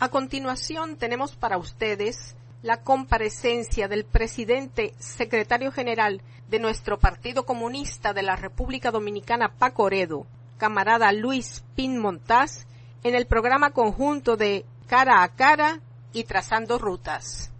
A continuación tenemos para ustedes la comparecencia del presidente secretario general de nuestro Partido Comunista de la República Dominicana, Paco Oredo, camarada Luis Pin Montaz, en el programa conjunto de Cara a Cara y Trazando Rutas.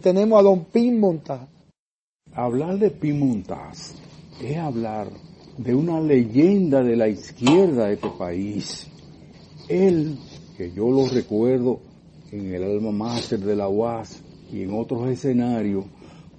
Tenemos a don Pin Montaz. Hablar de Pin Montaz es hablar de una leyenda de la izquierda de este país. Él, yo lo recuerdo en el alma máster de la UAS y en otros escenarios,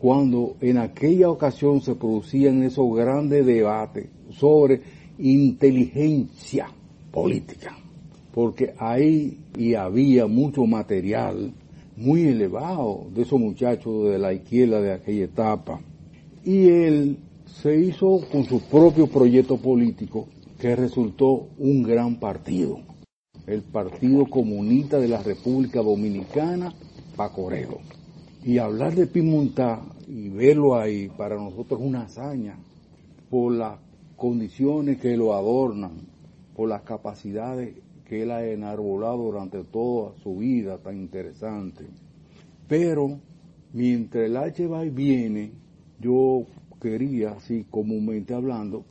cuando en aquella ocasión se producían esos grandes debates sobre inteligencia política, porque ahí y había mucho material muy elevado de esos muchachos de la izquierda de aquella etapa. Y él se hizo con su propio proyecto político que resultó un gran partido, el Partido Comunista de la República Dominicana, Pacorero. Y hablar de Pimuntá y verlo ahí para nosotros es una hazaña por las condiciones que lo adornan, por las capacidades que él ha enarbolado durante toda su vida tan interesante. Pero mientras el H va y viene, yo quería, así comúnmente hablando,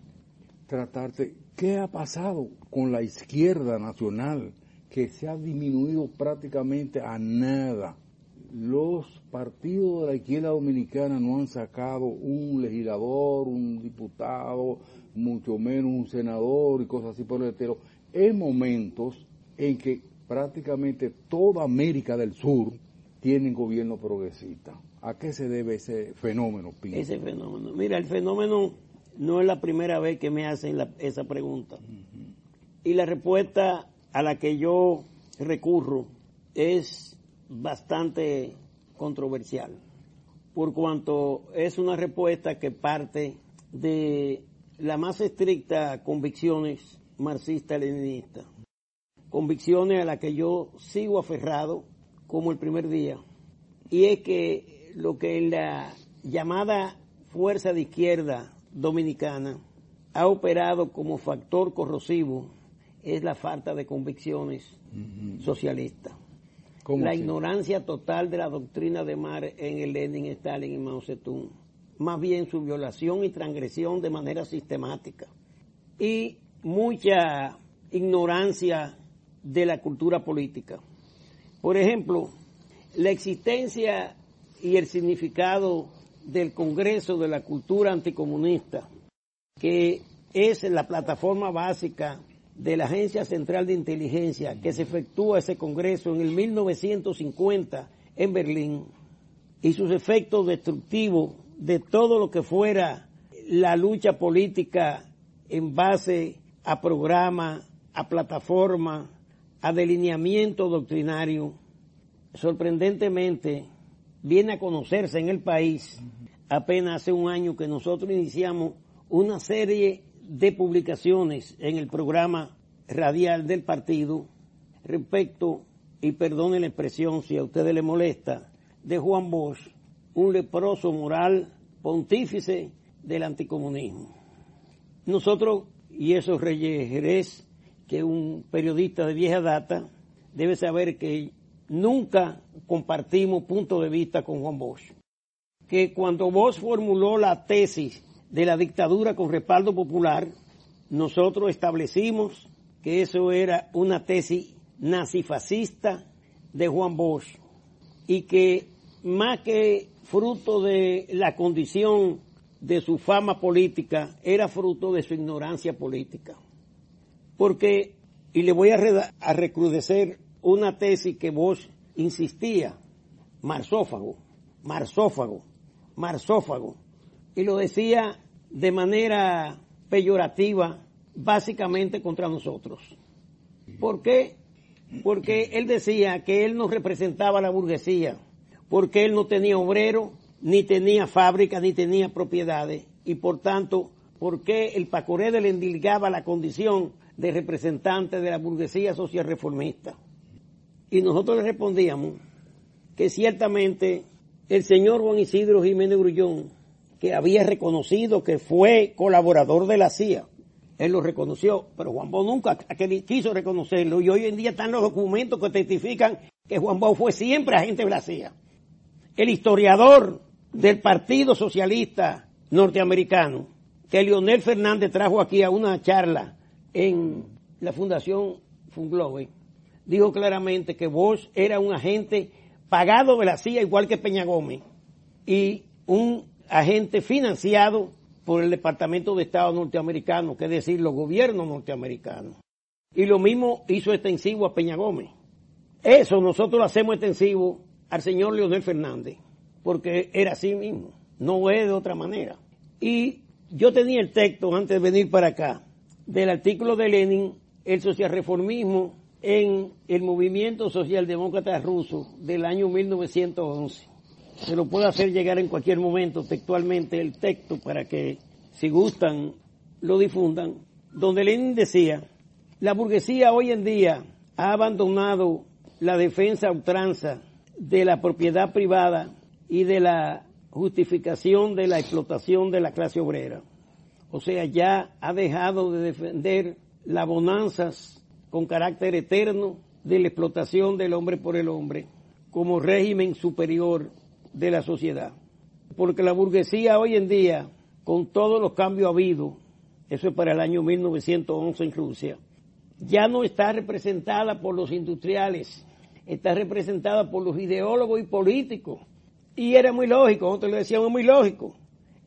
tratarte qué ha pasado con la izquierda nacional, que se ha disminuido prácticamente a nada. Los partidos de la izquierda dominicana no han sacado un legislador, un diputado, mucho menos un senador y cosas así por el estilo, en momentos en que prácticamente toda América del Sur tiene gobierno progresista. ¿A qué se debe ese fenómeno, Ese fenómeno. Mira, el fenómeno no es la primera vez que me hacen esa pregunta. Y la respuesta a la que yo recurro es bastante controversial, por cuanto es una respuesta que parte de la más estricta convicciones marxista-leninista, convicciones a las que yo sigo aferrado como el primer día, y es que lo que la llamada fuerza de izquierda dominicana ha operado como factor corrosivo es la falta de convicciones socialistas. La ignorancia total de la doctrina de Mar en el Lenin, Stalin y Mao Zedong. Más bien su violación y transgresión de manera sistemática. Y mucha ignorancia de la cultura política. Por ejemplo, la existencia y el significado del Congreso de la Cultura Anticomunista, que es la plataforma básica de la Agencia Central de Inteligencia que se efectúa ese Congreso en el 1950 en Berlín y sus efectos destructivos de todo lo que fuera la lucha política en base a programa, a plataforma, a delineamiento doctrinario, sorprendentemente viene a conocerse en el país apenas hace un año que nosotros iniciamos una serie de publicaciones en el programa radial del partido respecto, y perdone la expresión si a ustedes les molesta, de Juan Bosch, un leproso moral pontífice del anticomunismo. Nosotros, y eso Reyes que un periodista de vieja data, debe saber que nunca compartimos punto de vista con Juan Bosch. Que cuando Bosch formuló la tesis de la dictadura con respaldo popular, nosotros establecimos que eso era una tesis nazifascista de Juan Bosch y que más que fruto de la condición de su fama política, era fruto de su ignorancia política. Porque, y le voy a, a recrudecer una tesis que vos insistía, marsófago, marsófago, marsófago, y lo decía de manera peyorativa, básicamente contra nosotros. ¿Por qué? Porque él decía que él no representaba a la burguesía, porque él no tenía obrero, ni tenía fábrica, ni tenía propiedades, y por tanto, porque el Pacoré le endilgaba la condición de representante de la burguesía social reformista. Y nosotros le respondíamos que ciertamente el señor Juan Isidro Jiménez Grullón, que había reconocido que fue colaborador de la CIA, él lo reconoció, pero Juan Bo nunca quiso reconocerlo y hoy en día están los documentos que testifican que Juan Bo fue siempre agente de la CIA. El historiador del Partido Socialista Norteamericano, que Leonel Fernández trajo aquí a una charla en la Fundación Funglobe, dijo claramente que Bosch era un agente pagado de la CIA igual que Peña Gómez y un agente financiado por el Departamento de Estado norteamericano, que es decir, los gobiernos norteamericanos. Y lo mismo hizo extensivo a Peña Gómez. Eso nosotros lo hacemos extensivo al señor Leonel Fernández, porque era así mismo, no es de otra manera. Y yo tenía el texto antes de venir para acá del artículo de Lenin, el socialreformismo en el movimiento socialdemócrata ruso del año 1911. Se lo puedo hacer llegar en cualquier momento textualmente el texto para que, si gustan, lo difundan, donde Lenin decía, la burguesía hoy en día ha abandonado la defensa ultranza de la propiedad privada y de la justificación de la explotación de la clase obrera. O sea, ya ha dejado de defender las bonanzas con carácter eterno de la explotación del hombre por el hombre como régimen superior de la sociedad. Porque la burguesía hoy en día, con todos los cambios habidos, eso es para el año 1911 en Rusia, ya no está representada por los industriales, está representada por los ideólogos y políticos. Y era muy lógico, nosotros le decíamos muy lógico.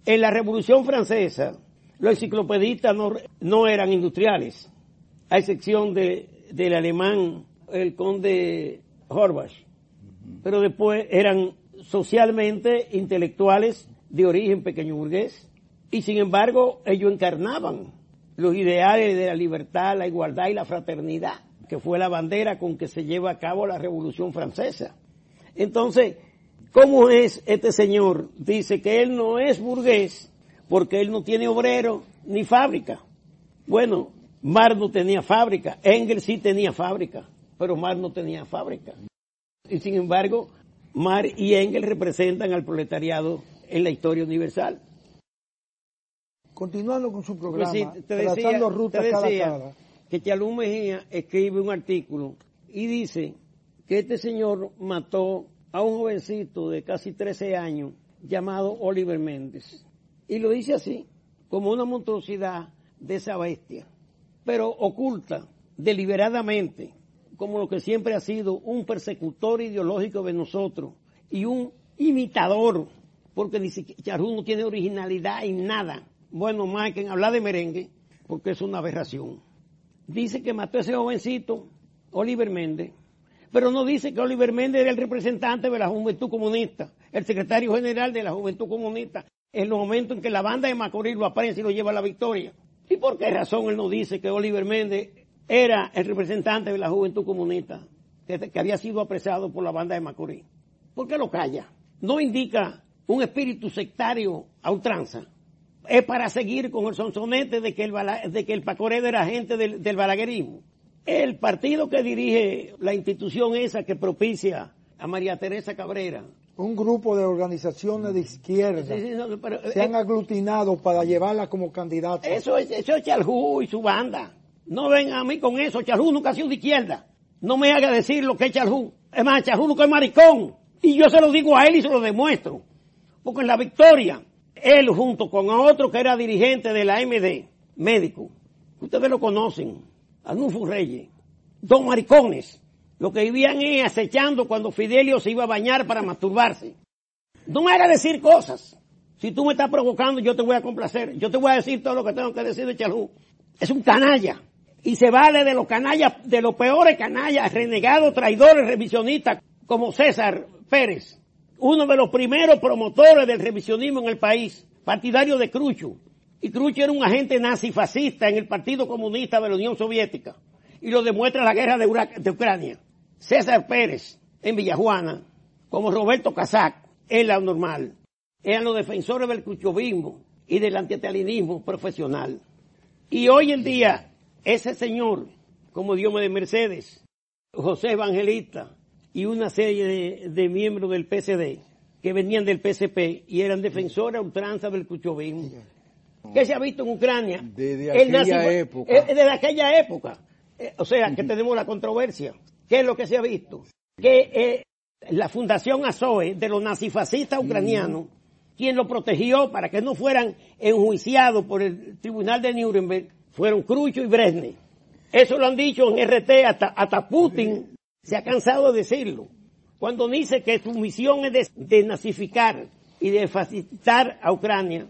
En la Revolución Francesa, los enciclopedistas no, no eran industriales, a excepción de, del alemán, el conde Horbach. Pero después eran socialmente intelectuales de origen pequeño burgués. Y sin embargo, ellos encarnaban los ideales de la libertad, la igualdad y la fraternidad, que fue la bandera con que se lleva a cabo la Revolución Francesa. Entonces, ¿cómo es este señor? Dice que él no es burgués porque él no tiene obrero ni fábrica. Bueno, Mar no tenía fábrica, Engels sí tenía fábrica, pero Mar no tenía fábrica. Y sin embargo, Mar y Engels representan al proletariado en la historia universal. Continuando con su programa, pues te decía, te que Chalú Mejía escribe un artículo y dice que este señor mató a un jovencito de casi 13 años llamado Oliver Méndez. Y lo dice así, como una monstruosidad de esa bestia, pero oculta deliberadamente como lo que siempre ha sido un persecutor ideológico de nosotros y un imitador, porque que Charú no tiene originalidad en nada. Bueno, más que en hablar de merengue, porque es una aberración. Dice que mató a ese jovencito, Oliver Méndez, pero no dice que Oliver Méndez era el representante de la Juventud Comunista, el secretario general de la Juventud Comunista, en los momentos en que la banda de Macorís lo aparece y lo lleva a la victoria. ¿Y por qué razón él no dice que Oliver Méndez era el representante de la juventud comunista que, había sido apresado por la banda de Macorís. ¿Por qué lo calla? No indica un espíritu sectario a ultranza. Es para seguir con el sonsonete de que el, de que el Pacoredo era agente del, del balaguerismo. El partido que dirige la institución esa que propicia a María Teresa Cabrera. Un grupo de organizaciones de izquierda se han aglutinado para llevarla como candidata. Eso es, eso es Chaljú y su banda. No venga a mí con eso, Charjú nunca ha sido de izquierda. No me haga decir lo que es Charjú. Es más, Charjú nunca es maricón. Y yo se lo digo a él y se lo demuestro. Porque en la victoria, él junto con otro que era dirigente de la MD, médico, ustedes lo conocen, Arnulfo Reyes, dos maricones, lo que vivían es acechando cuando Fidelio se iba a bañar para masturbarse. No me haga decir cosas. Si tú me estás provocando, yo te voy a complacer. Yo te voy a decir todo lo que tengo que decir de Charjú. Es un canalla y se vale de los canallas, de los peores canallas, renegados, traidores, revisionistas, como César Pérez, uno de los primeros promotores del revisionismo en el país, partidario de Crucho. Y Crucho era un agente nazi-fascista en el Partido Comunista de la Unión Soviética. Y lo demuestra la guerra de, Ucrania. César Pérez, en Villajuana, como Roberto Casac, en la normal, eran los defensores del cruchovismo y del antietalinismo profesional. Y hoy en día, ese señor, como Dios me de Mercedes, José Evangelista y una serie de, miembros del PCD que venían del PCP y eran defensores a ultranza del cuchovismo, ¿Qué se ha visto en Ucrania? Desde aquella época. Eh, desde aquella época. Eh, o sea, que tenemos la controversia. ¿Qué es lo que se ha visto? Que eh, la Fundación Azoe de los nazifascistas ucranianos, quien lo protegió para que no fueran enjuiciados por el Tribunal de Nuremberg, fueron Khrushchev y Brezhnev. Eso lo han dicho en RT, hasta, hasta Putin se ha cansado de decirlo. Cuando dice que su misión es de, nazificar y de facilitar a Ucrania,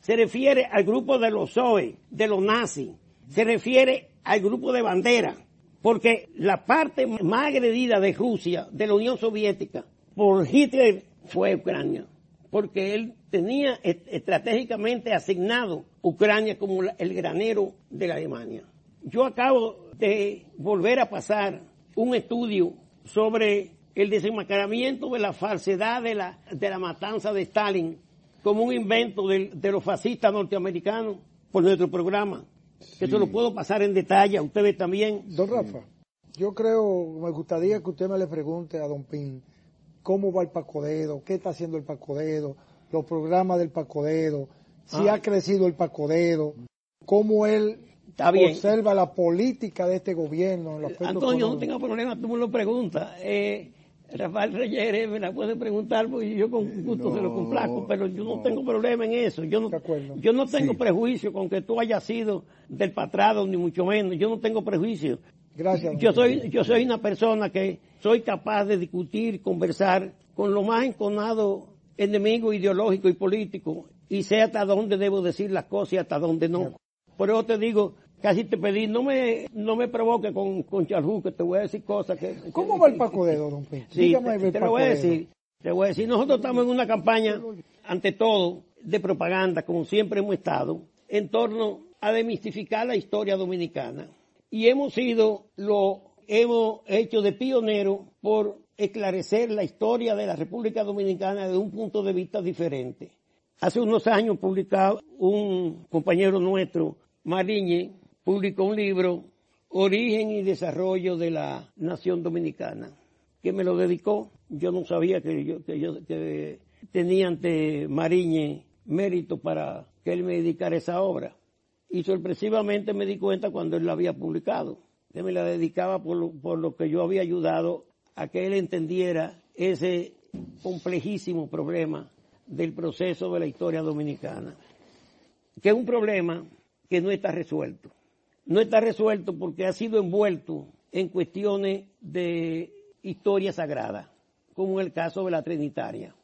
se refiere al grupo de los Zoe, de los nazis, se refiere al grupo de bandera, porque la parte más agredida de Rusia, de la Unión Soviética, por Hitler fue Ucrania, porque él tenía estratégicamente asignado Ucrania como el granero de la Alemania. Yo acabo de volver a pasar un estudio sobre el desenmascaramiento de la falsedad de la, de la matanza de Stalin como un invento de, los fascistas norteamericanos por nuestro programa. Que eso lo puedo pasar en detalle a ustedes también. Don Rafa, yo creo, me gustaría que usted me le pregunte a Don Pin cómo va el Pacodedo, qué está haciendo el Pacodedo, los programas del Pacodedo, si ah. ha crecido el Pacodedo, cómo él observa la política de este gobierno. Antonio, no tenga problema, tú me lo preguntas. Eh, Rafael Reyes me la puede preguntar porque yo con gusto se lo complazco, pero yo no, tengo problema en eso. Yo no, yo no tengo prejuicio con que tú hayas sido del patrado, ni mucho menos. Yo no tengo prejuicio. Gracias. Yo soy, yo soy una persona que soy capaz de discutir, conversar con lo más enconado enemigo ideológico y político y sé hasta dónde debo decir las cosas y hasta dónde no. Por eso te digo, casi te pedí, no me, no me provoque con, con Charjú, que te voy a decir cosas que... ¿Cómo va el Paco Dedo, don Pedro? Sí, te, lo voy a decir. Te voy a decir, nosotros estamos en una campaña, ante todo, de propaganda, como siempre hemos estado, en torno a demistificar la historia dominicana. Y hemos sido, lo hemos hecho de pionero por esclarecer la historia de la República Dominicana desde un punto de vista diferente. Hace unos años publicado un compañero nuestro, Mariñe, publicó un libro, Origen y Desarrollo de la Nación Dominicana, que me lo dedicó. Yo no sabía que yo, que yo tenía ante Mariñe mérito para que él me dedicara esa obra. Y sorpresivamente me di cuenta cuando él la había publicado. Él me la dedicaba por lo, por lo que yo había ayudado a que él entendiera ese complejísimo problema del proceso de la historia dominicana, que es un problema que no está resuelto no está resuelto porque ha sido envuelto en cuestiones de historia sagrada, como en el caso de la Trinitaria.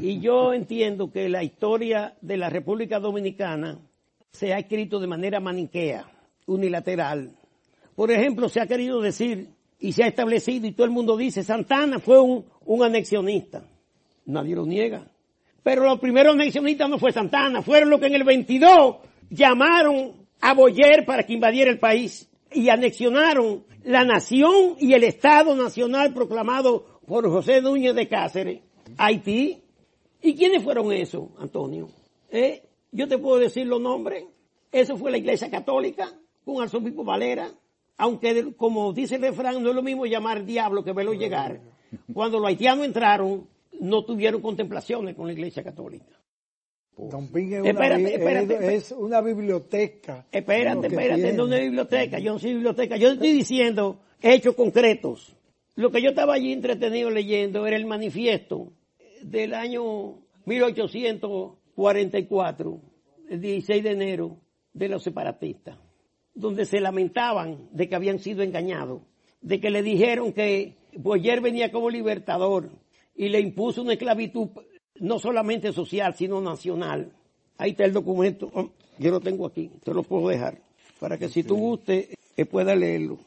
Y yo entiendo que la historia de la República Dominicana se ha escrito de manera maniquea, unilateral. Por ejemplo, se ha querido decir y se ha establecido y todo el mundo dice, Santana fue un, un anexionista. Nadie lo niega. Pero los primeros anexionistas no fue Santana, fueron los que en el 22 llamaron a Boyer para que invadiera el país y anexionaron la nación y el Estado Nacional proclamado por José Núñez de Cáceres, Haití. ¿Y quiénes fueron esos, Antonio? ¿Eh? Yo te puedo decir los nombres. Eso fue la Iglesia Católica con arzobispo Valera, aunque como dice el refrán, no es lo mismo llamar diablo que verlo llegar. Cuando los haitianos entraron, no tuvieron contemplaciones con la Iglesia Católica. Don Ping es, una, es, una biblioteca. Espérate, espérate, no es una biblioteca, yo no soy biblioteca, yo estoy diciendo hechos concretos. Lo que yo estaba allí entretenido leyendo era el manifiesto del año 1844, el 16 de enero, de los separatistas, donde se lamentaban de que habían sido engañados, de que le dijeron que Boyer venía como libertador y le impuso una esclavitud no solamente social, sino nacional. Ahí está el documento, oh, yo lo tengo aquí, te lo puedo dejar, para que si tú guste eh, pueda leerlo.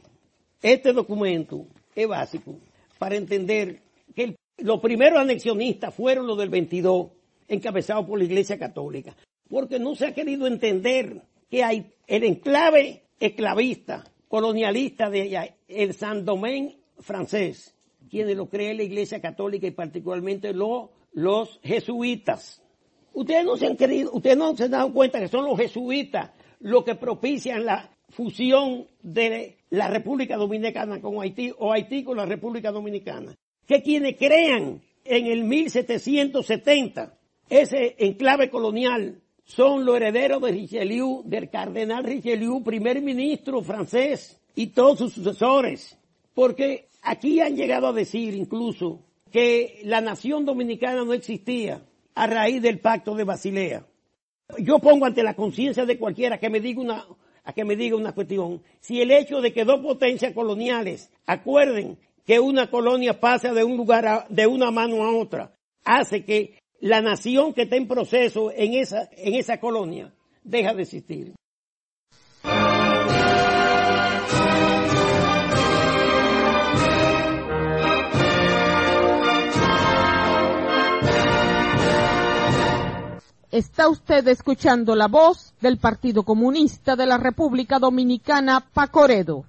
Este documento es básico para entender que los primeros anexionistas fueron los del 22, encabezados por la Iglesia Católica, porque no se ha querido entender que hay el enclave esclavista, colonialista de el San Domingue francés, quienes lo cree la Iglesia Católica y particularmente lo los jesuitas. Ustedes no se han querido, ustedes no se han dado cuenta que son los jesuitas los que propician la fusión de la República Dominicana con Haití o Haití con la República Dominicana. Que quienes crean en el 1770 ese enclave colonial son los herederos de Richelieu, del cardenal Richelieu, primer ministro francés y todos sus sucesores. Porque aquí han llegado a decir incluso que la nación dominicana no existía a raíz del pacto de Basilea. Yo pongo ante la conciencia de cualquiera que me diga una, a que me diga una cuestión, si el hecho de que dos potencias coloniales acuerden que una colonia pase de un lugar de una mano a otra, hace que la nación que está en proceso en esa, en esa colonia deja de existir. Está usted escuchando la voz del Partido Comunista de la República Dominicana, Pacoredo.